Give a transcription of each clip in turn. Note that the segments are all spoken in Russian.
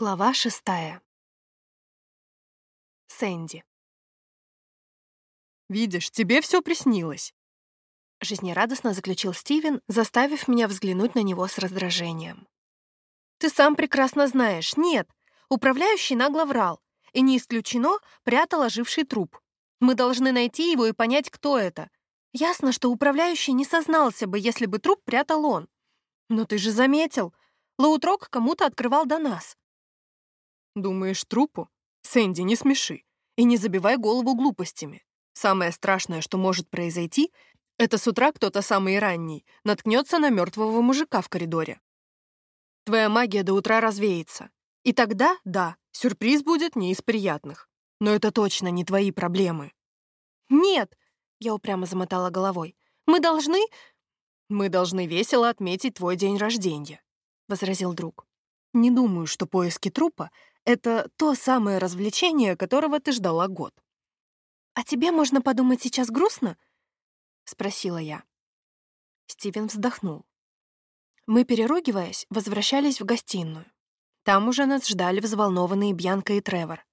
Глава шестая. Сэнди. «Видишь, тебе все приснилось», — жизнерадостно заключил Стивен, заставив меня взглянуть на него с раздражением. «Ты сам прекрасно знаешь, нет, управляющий нагло врал, и не исключено прятал оживший труп. Мы должны найти его и понять, кто это. Ясно, что управляющий не сознался бы, если бы труп прятал он. Но ты же заметил, Лаутрок кому-то открывал до нас. Думаешь, трупу? Сэнди, не смеши. И не забивай голову глупостями. Самое страшное, что может произойти, это с утра кто-то самый ранний наткнется на мертвого мужика в коридоре. Твоя магия до утра развеется. И тогда, да, сюрприз будет не из приятных. Но это точно не твои проблемы. Нет, я упрямо замотала головой. Мы должны... Мы должны весело отметить твой день рождения, возразил друг. Не думаю, что поиски трупа это то самое развлечение, которого ты ждала год. «А тебе можно подумать сейчас грустно?» — спросила я. Стивен вздохнул. Мы, переругиваясь, возвращались в гостиную. Там уже нас ждали взволнованные Бьянка и Тревор.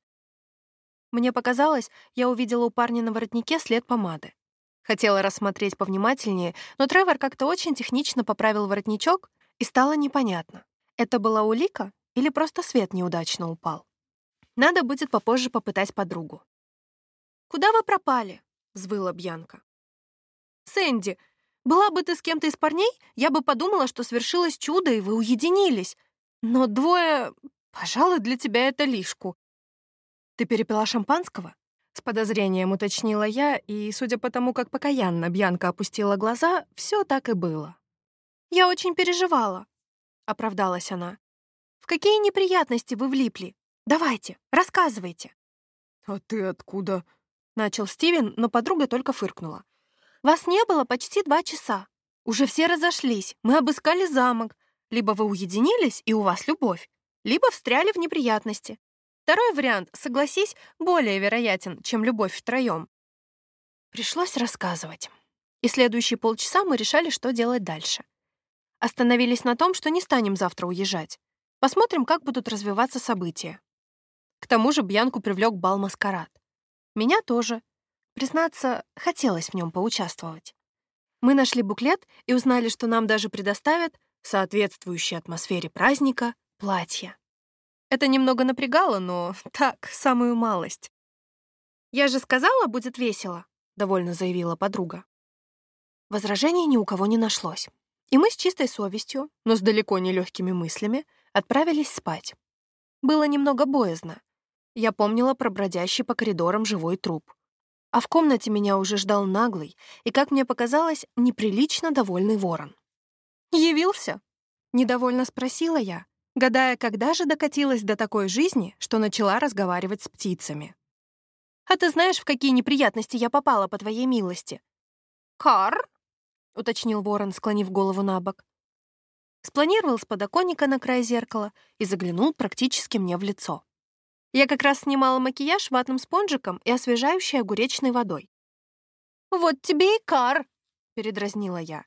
Мне показалось, я увидела у парня на воротнике след помады. Хотела рассмотреть повнимательнее, но Тревор как-то очень технично поправил воротничок, и стало непонятно, это была улика или просто свет неудачно упал. Надо будет попозже попытать подругу. «Куда вы пропали?» — взвыла Бьянка. «Сэнди, была бы ты с кем-то из парней, я бы подумала, что свершилось чудо, и вы уединились. Но двое... Пожалуй, для тебя это лишку». «Ты перепила шампанского?» С подозрением уточнила я, и, судя по тому, как покаянно Бьянка опустила глаза, все так и было. «Я очень переживала», — оправдалась она. В какие неприятности вы влипли? Давайте, рассказывайте». «А ты откуда?» — начал Стивен, но подруга только фыркнула. «Вас не было почти два часа. Уже все разошлись, мы обыскали замок. Либо вы уединились, и у вас любовь, либо встряли в неприятности. Второй вариант, согласись, более вероятен, чем любовь втроем. Пришлось рассказывать. И следующие полчаса мы решали, что делать дальше. Остановились на том, что не станем завтра уезжать. Посмотрим, как будут развиваться события. К тому же Бьянку привлек бал-маскарад. Меня тоже. Признаться, хотелось в нем поучаствовать. Мы нашли буклет и узнали, что нам даже предоставят соответствующее атмосфере праздника платье. Это немного напрягало, но так, самую малость. «Я же сказала, будет весело», — довольно заявила подруга. Возражений ни у кого не нашлось. И мы с чистой совестью, но с далеко не легкими мыслями, отправились спать. Было немного боязно. Я помнила про бродящий по коридорам живой труп. А в комнате меня уже ждал наглый и, как мне показалось, неприлично довольный ворон. «Явился?» — недовольно спросила я, гадая, когда же докатилась до такой жизни, что начала разговаривать с птицами. «А ты знаешь, в какие неприятности я попала, по твоей милости?» «Кар?» — уточнил ворон, склонив голову на бок спланировал с подоконника на край зеркала и заглянул практически мне в лицо. Я как раз снимала макияж ватным спонжиком и освежающей огуречной водой. «Вот тебе и кар!» — передразнила я.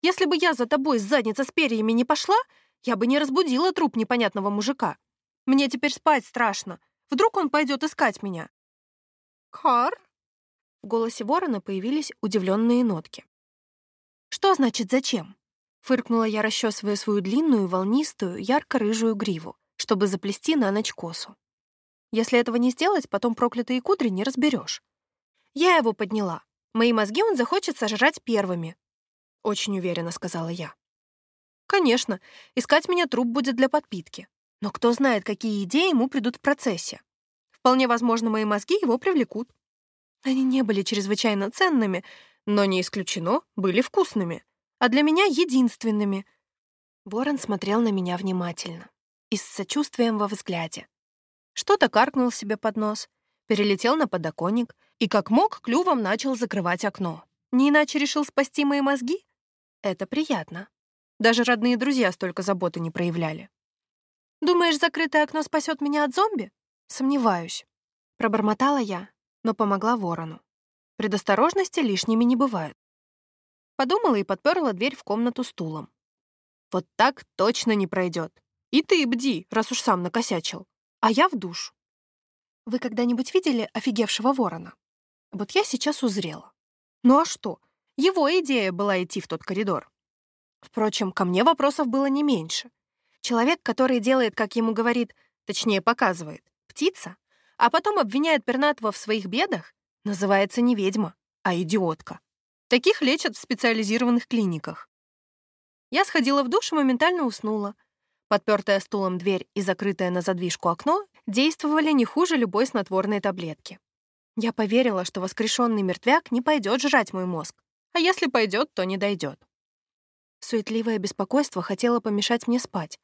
«Если бы я за тобой с задницы с перьями не пошла, я бы не разбудила труп непонятного мужика. Мне теперь спать страшно. Вдруг он пойдет искать меня?» «Кар?» В голосе ворона появились удивленные нотки. «Что значит «зачем»?» Фыркнула я, расчесывая свою длинную, волнистую, ярко-рыжую гриву, чтобы заплести на ночь косу. Если этого не сделать, потом проклятые кудри не разберешь. Я его подняла. Мои мозги он захочет сожрать первыми. Очень уверенно сказала я. Конечно, искать меня труп будет для подпитки. Но кто знает, какие идеи ему придут в процессе. Вполне возможно, мои мозги его привлекут. Они не были чрезвычайно ценными, но не исключено, были вкусными а для меня единственными. Ворон смотрел на меня внимательно и с сочувствием во взгляде. Что-то каркнул себе под нос, перелетел на подоконник и как мог клювом начал закрывать окно. Не иначе решил спасти мои мозги? Это приятно. Даже родные друзья столько заботы не проявляли. «Думаешь, закрытое окно спасет меня от зомби?» «Сомневаюсь». Пробормотала я, но помогла ворону. Предосторожности лишними не бывают. Подумала и подперла дверь в комнату стулом. Вот так точно не пройдет. И ты бди, раз уж сам накосячил. А я в душ. Вы когда-нибудь видели офигевшего ворона? Вот я сейчас узрела. Ну а что? Его идея была идти в тот коридор. Впрочем, ко мне вопросов было не меньше. Человек, который делает, как ему говорит, точнее показывает, птица, а потом обвиняет пернатого в своих бедах, называется не ведьма, а идиотка. Таких лечат в специализированных клиниках. Я сходила в душ и моментально уснула. Подпертая стулом дверь и закрытая на задвижку окно действовали не хуже любой снотворной таблетки. Я поверила, что воскрешенный мертвяк не пойдет жрать мой мозг, а если пойдет, то не дойдет. Суетливое беспокойство хотело помешать мне спать,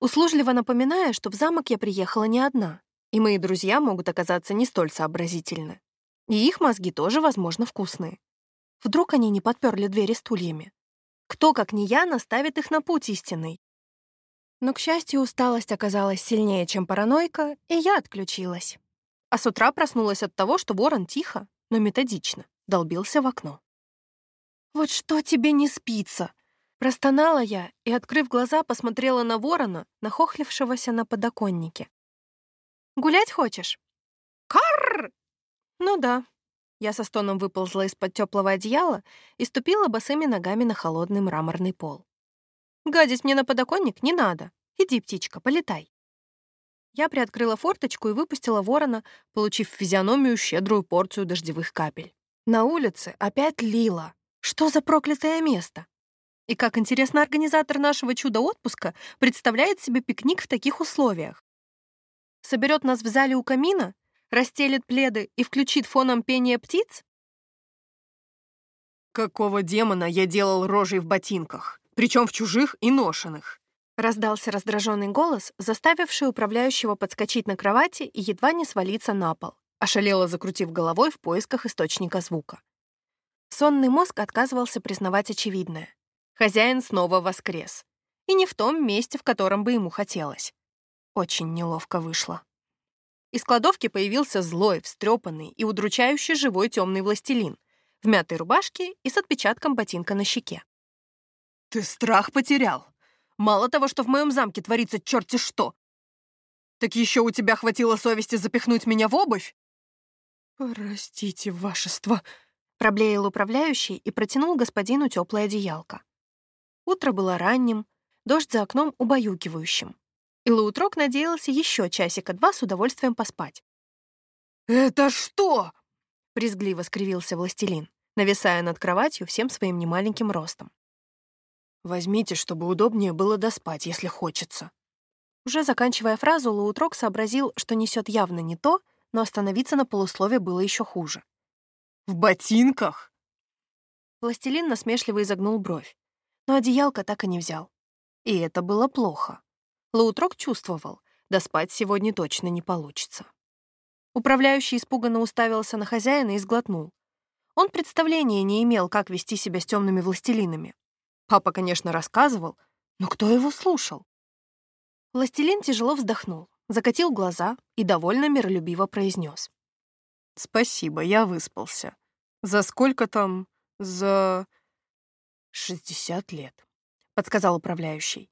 услужливо напоминая, что в замок я приехала не одна, и мои друзья могут оказаться не столь сообразительны. И их мозги тоже, возможно, вкусные. Вдруг они не подперли двери стульями? Кто, как не я, наставит их на путь истинный? Но, к счастью, усталость оказалась сильнее, чем паранойка, и я отключилась. А с утра проснулась от того, что ворон тихо, но методично долбился в окно. «Вот что тебе не спится?» Простонала я и, открыв глаза, посмотрела на ворона, нахохлившегося на подоконнике. «Гулять хочешь?» «Карр!» «Ну да, я со стоном выползла из-под теплого одеяла и ступила босыми ногами на холодный мраморный пол. «Гадить мне на подоконник не надо. Иди, птичка, полетай». Я приоткрыла форточку и выпустила ворона, получив в физиономию щедрую порцию дождевых капель. На улице опять лило. Что за проклятое место? И как интересно организатор нашего чудо-отпуска представляет себе пикник в таких условиях. Соберет нас в зале у камина расстелит пледы и включит фоном пение птиц? «Какого демона я делал рожей в ботинках? Причем в чужих и ношенных?» Раздался раздраженный голос, заставивший управляющего подскочить на кровати и едва не свалиться на пол, ошалело закрутив головой в поисках источника звука. Сонный мозг отказывался признавать очевидное. Хозяин снова воскрес. И не в том месте, в котором бы ему хотелось. Очень неловко вышло. Из кладовки появился злой, встрепанный и удручающий живой темный властелин в мятой рубашке и с отпечатком ботинка на щеке. «Ты страх потерял! Мало того, что в моем замке творится черти что! Так еще у тебя хватило совести запихнуть меня в обувь?» «Простите, вашество», — проблеял управляющий и протянул господину теплое одеялко. Утро было ранним, дождь за окном убаюкивающим и Лаутрок надеялся еще часика-два с удовольствием поспать. «Это что?» — брезгливо скривился властелин, нависая над кроватью всем своим немаленьким ростом. «Возьмите, чтобы удобнее было доспать, если хочется». Уже заканчивая фразу, Лаутрок сообразил, что несет явно не то, но остановиться на полуслове было еще хуже. «В ботинках?» Властелин насмешливо изогнул бровь, но одеялко так и не взял. И это было плохо. Лаутрок чувствовал, да спать сегодня точно не получится. Управляющий испуганно уставился на хозяина и сглотнул. Он представления не имел, как вести себя с темными властелинами. Папа, конечно, рассказывал, но кто его слушал? Властелин тяжело вздохнул, закатил глаза и довольно миролюбиво произнес. «Спасибо, я выспался. За сколько там? За...» «Шестьдесят лет», — подсказал управляющий.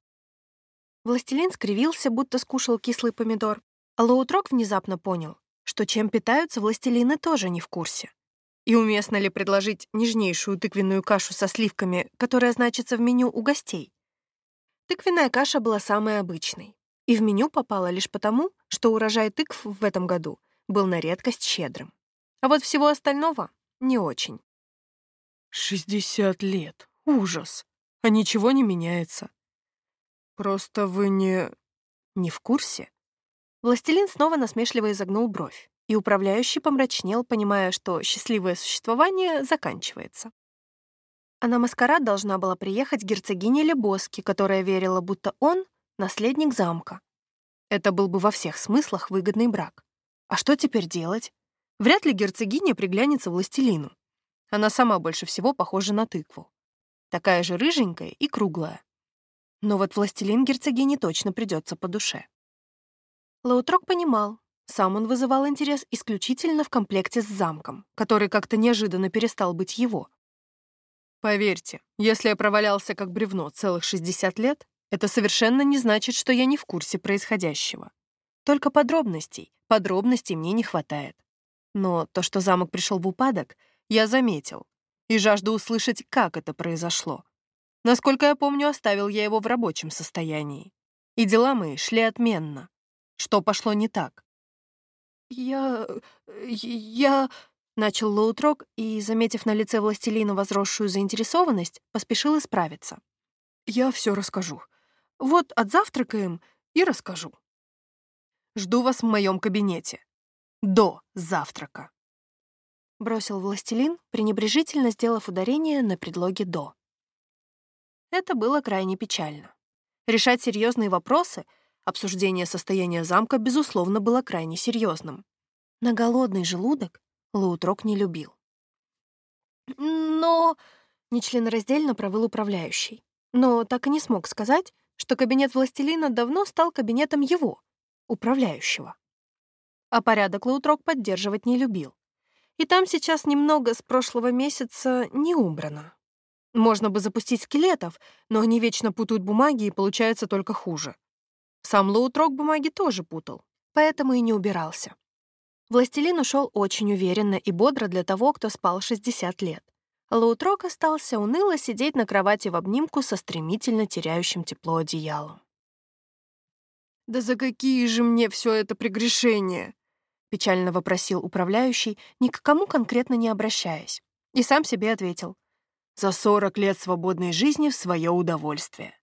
Властелин скривился, будто скушал кислый помидор. А Лоутрок внезапно понял, что чем питаются властелины тоже не в курсе. И уместно ли предложить нежнейшую тыквенную кашу со сливками, которая значится в меню у гостей? Тыквенная каша была самой обычной. И в меню попала лишь потому, что урожай тыкв в этом году был на редкость щедрым. А вот всего остального — не очень. «Шестьдесят лет. Ужас. А ничего не меняется. Просто вы не... не в курсе? Властелин снова насмешливо изогнул бровь, и управляющий помрачнел, понимая, что счастливое существование заканчивается. А на маскарад должна была приехать герцогиня Лебоски, которая верила, будто он — наследник замка. Это был бы во всех смыслах выгодный брак. А что теперь делать? Вряд ли герцогиня приглянется властелину. Она сама больше всего похожа на тыкву. Такая же рыженькая и круглая. Но вот властелин герцогини точно придется по душе. Лаутрок понимал, сам он вызывал интерес исключительно в комплекте с замком, который как-то неожиданно перестал быть его. Поверьте, если я провалялся как бревно целых 60 лет, Это совершенно не значит, что я не в курсе происходящего. Только подробностей, подробностей мне не хватает. Но то, что замок пришел в упадок, я заметил и жажду услышать, как это произошло. Насколько я помню, оставил я его в рабочем состоянии. И дела мои шли отменно. Что пошло не так? «Я... я...» — начал Лоутрок и, заметив на лице властелина возросшую заинтересованность, поспешил исправиться. «Я все расскажу. Вот отзавтракаем и расскажу. Жду вас в моем кабинете. До завтрака». Бросил властелин, пренебрежительно сделав ударение на предлоге «до». Это было крайне печально. Решать серьезные вопросы, обсуждение состояния замка, безусловно, было крайне серьезным. На голодный желудок Лаутрок не любил. Но... Нечленораздельно провыл управляющий. Но так и не смог сказать, что кабинет властелина давно стал кабинетом его, управляющего. А порядок Лаутрок поддерживать не любил. И там сейчас немного с прошлого месяца не убрано. Можно бы запустить скелетов, но они вечно путают бумаги, и получается только хуже. Сам Лоутрок бумаги тоже путал, поэтому и не убирался. Властелин ушел очень уверенно и бодро для того, кто спал 60 лет. Лоутрок остался уныло сидеть на кровати в обнимку со стремительно теряющим тепло одеялом. «Да за какие же мне все это прегрешения?» — печально вопросил управляющий, ни к кому конкретно не обращаясь. И сам себе ответил за 40 лет свободной жизни в свое удовольствие.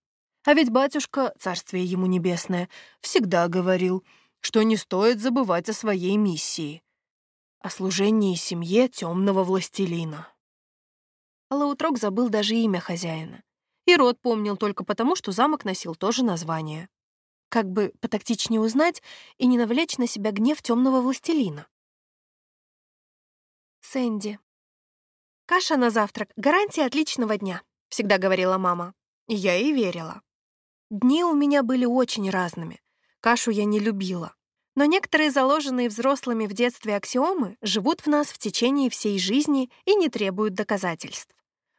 А ведь батюшка, царствие ему небесное, всегда говорил, что не стоит забывать о своей миссии, о служении семье темного властелина. Лаутрок забыл даже имя хозяина. И род помнил только потому, что замок носил тоже название. Как бы потактичнее узнать и не навлечь на себя гнев темного властелина. Сэнди, «Каша на завтрак — гарантия отличного дня», — всегда говорила мама. И я ей верила. Дни у меня были очень разными. Кашу я не любила. Но некоторые заложенные взрослыми в детстве аксиомы живут в нас в течение всей жизни и не требуют доказательств.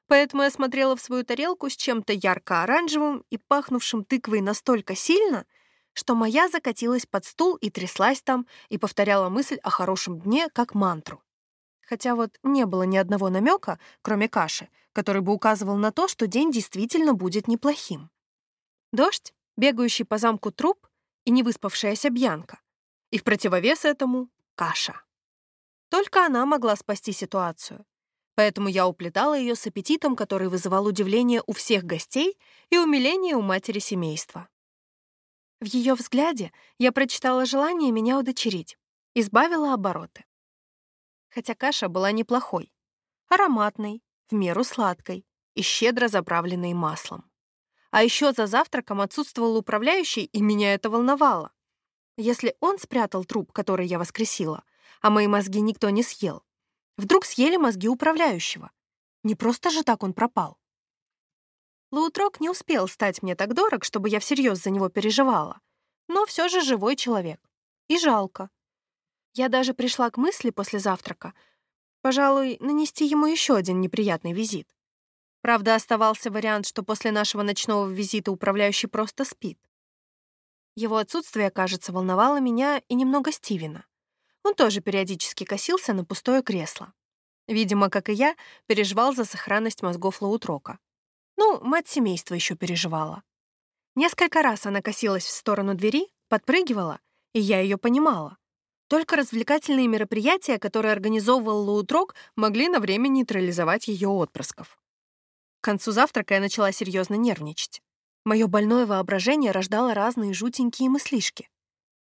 Поэтому я смотрела в свою тарелку с чем-то ярко-оранжевым и пахнувшим тыквой настолько сильно, что моя закатилась под стул и тряслась там, и повторяла мысль о хорошем дне как мантру хотя вот не было ни одного намека, кроме каши, который бы указывал на то, что день действительно будет неплохим. Дождь, бегающий по замку труп и невыспавшаяся Бьянка. И в противовес этому — каша. Только она могла спасти ситуацию. Поэтому я уплетала ее с аппетитом, который вызывал удивление у всех гостей и умиление у матери семейства. В ее взгляде я прочитала желание меня удочерить, избавила обороты хотя каша была неплохой. Ароматной, в меру сладкой и щедро заправленной маслом. А еще за завтраком отсутствовал управляющий, и меня это волновало. Если он спрятал труп, который я воскресила, а мои мозги никто не съел, вдруг съели мозги управляющего. Не просто же так он пропал. Лаутрок не успел стать мне так дорог, чтобы я всерьез за него переживала, но все же живой человек. И жалко. Я даже пришла к мысли после завтрака, пожалуй, нанести ему еще один неприятный визит. Правда, оставался вариант, что после нашего ночного визита управляющий просто спит. Его отсутствие, кажется, волновало меня и немного Стивена. Он тоже периодически косился на пустое кресло. Видимо, как и я, переживал за сохранность мозгов Лаутрока. Ну, мать семейства еще переживала. Несколько раз она косилась в сторону двери, подпрыгивала, и я ее понимала. Только развлекательные мероприятия, которые организовывал Лоутрок, могли на время нейтрализовать ее отпрысков. К концу завтрака я начала серьезно нервничать. Мое больное воображение рождало разные жутенькие мыслишки.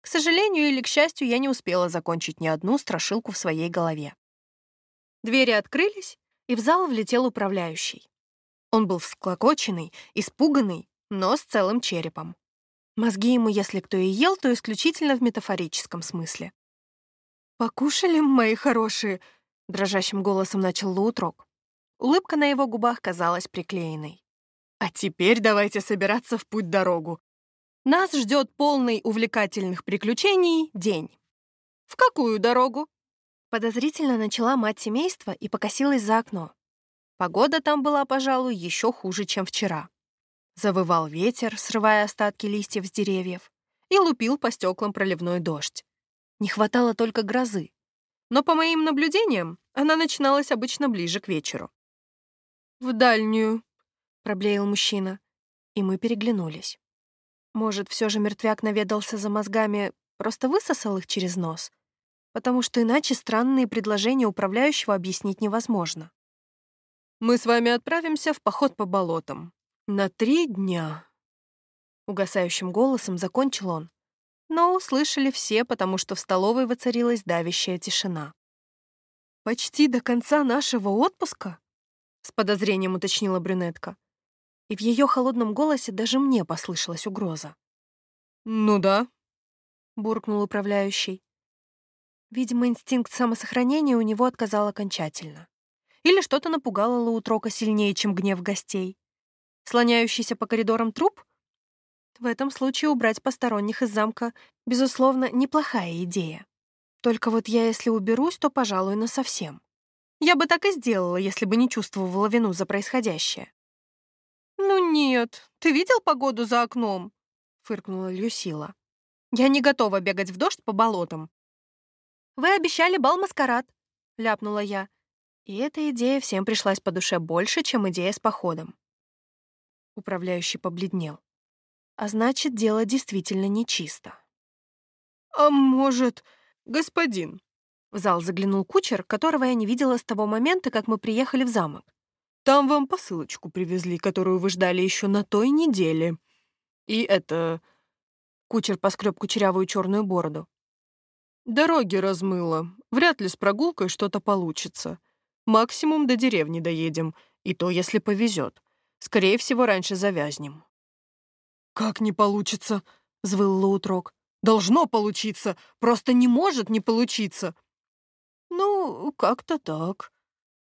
К сожалению или к счастью, я не успела закончить ни одну страшилку в своей голове. Двери открылись, и в зал влетел управляющий. Он был всклокоченный, испуганный, но с целым черепом. Мозги ему, если кто и ел, то исключительно в метафорическом смысле. «Покушали, мои хорошие?» — дрожащим голосом начал Лутрок. Улыбка на его губах казалась приклеенной. «А теперь давайте собираться в путь-дорогу. Нас ждет полный увлекательных приключений день». «В какую дорогу?» Подозрительно начала мать семейства и покосилась за окно. Погода там была, пожалуй, еще хуже, чем вчера. Завывал ветер, срывая остатки листьев с деревьев, и лупил по стеклам проливной дождь. Не хватало только грозы. Но, по моим наблюдениям, она начиналась обычно ближе к вечеру. «В дальнюю», — проблеял мужчина, и мы переглянулись. Может, все же мертвяк наведался за мозгами, просто высосал их через нос? Потому что иначе странные предложения управляющего объяснить невозможно. «Мы с вами отправимся в поход по болотам. На три дня». Угасающим голосом закончил он, но услышали все, потому что в столовой воцарилась давящая тишина. «Почти до конца нашего отпуска?» — с подозрением уточнила брюнетка. И в ее холодном голосе даже мне послышалась угроза. «Ну да», — буркнул управляющий. Видимо, инстинкт самосохранения у него отказал окончательно. Или что-то напугало Лаутрока сильнее, чем гнев гостей. Слоняющийся по коридорам труп в этом случае убрать посторонних из замка, безусловно, неплохая идея. Только вот я, если уберусь, то, пожалуй, насовсем. Я бы так и сделала, если бы не чувствовала вину за происходящее. «Ну нет, ты видел погоду за окном?» — фыркнула Люсила. «Я не готова бегать в дождь по болотам». «Вы обещали бал-маскарад», — ляпнула я. И эта идея всем пришлась по душе больше, чем идея с походом. Управляющий побледнел. А значит, дело действительно нечисто. «А может, господин?» В зал заглянул кучер, которого я не видела с того момента, как мы приехали в замок. «Там вам посылочку привезли, которую вы ждали еще на той неделе. И это...» Кучер поскреб кучерявую черную бороду. «Дороги размыло. Вряд ли с прогулкой что-то получится. Максимум до деревни доедем, и то, если повезет. Скорее всего, раньше завязнем». «Как не получится?» — взвыл Лаутрок. «Должно получиться, просто не может не получиться». «Ну, как-то так».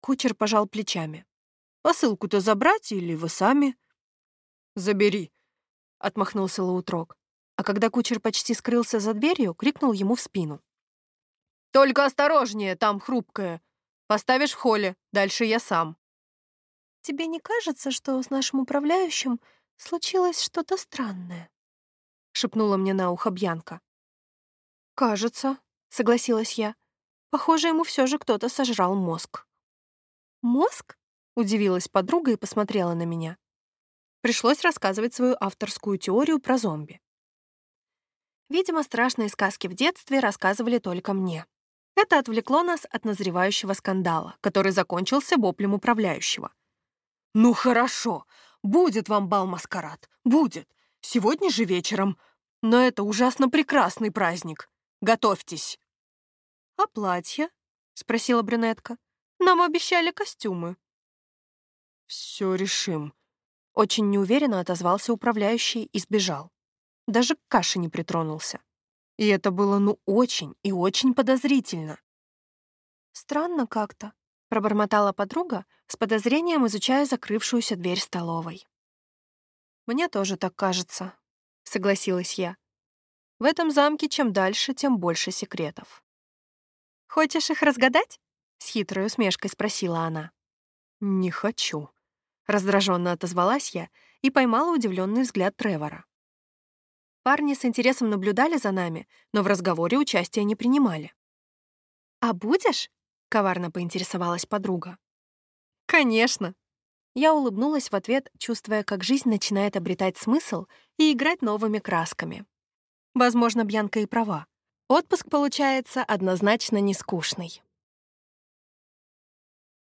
Кучер пожал плечами. «Посылку-то забрать или вы сами?» «Забери», — отмахнулся Лаутрок. А когда кучер почти скрылся за дверью, крикнул ему в спину. «Только осторожнее, там хрупкое. Поставишь в холле, дальше я сам». «Тебе не кажется, что с нашим управляющим случилось что-то странное», — шепнула мне на ухо Бьянка. «Кажется», — согласилась я. «Похоже, ему все же кто-то сожрал мозг». «Мозг?» — удивилась подруга и посмотрела на меня. Пришлось рассказывать свою авторскую теорию про зомби. Видимо, страшные сказки в детстве рассказывали только мне. Это отвлекло нас от назревающего скандала, который закончился воплем управляющего. «Ну хорошо, Будет вам бал-маскарад, будет. Сегодня же вечером. Но это ужасно прекрасный праздник. Готовьтесь. «А платье?» — спросила брюнетка. «Нам обещали костюмы». «Все решим», — очень неуверенно отозвался управляющий и сбежал. Даже к каше не притронулся. И это было ну очень и очень подозрительно. Странно как-то, — пробормотала подруга, с подозрением изучая закрывшуюся дверь столовой. «Мне тоже так кажется», — согласилась я. «В этом замке чем дальше, тем больше секретов». «Хочешь их разгадать?» — с хитрой усмешкой спросила она. «Не хочу», — раздраженно отозвалась я и поймала удивленный взгляд Тревора. Парни с интересом наблюдали за нами, но в разговоре участия не принимали. «А будешь?» — коварно поинтересовалась подруга. «Конечно!» Я улыбнулась в ответ, чувствуя, как жизнь начинает обретать смысл и играть новыми красками. Возможно, Бьянка и права. Отпуск получается однозначно не скучный.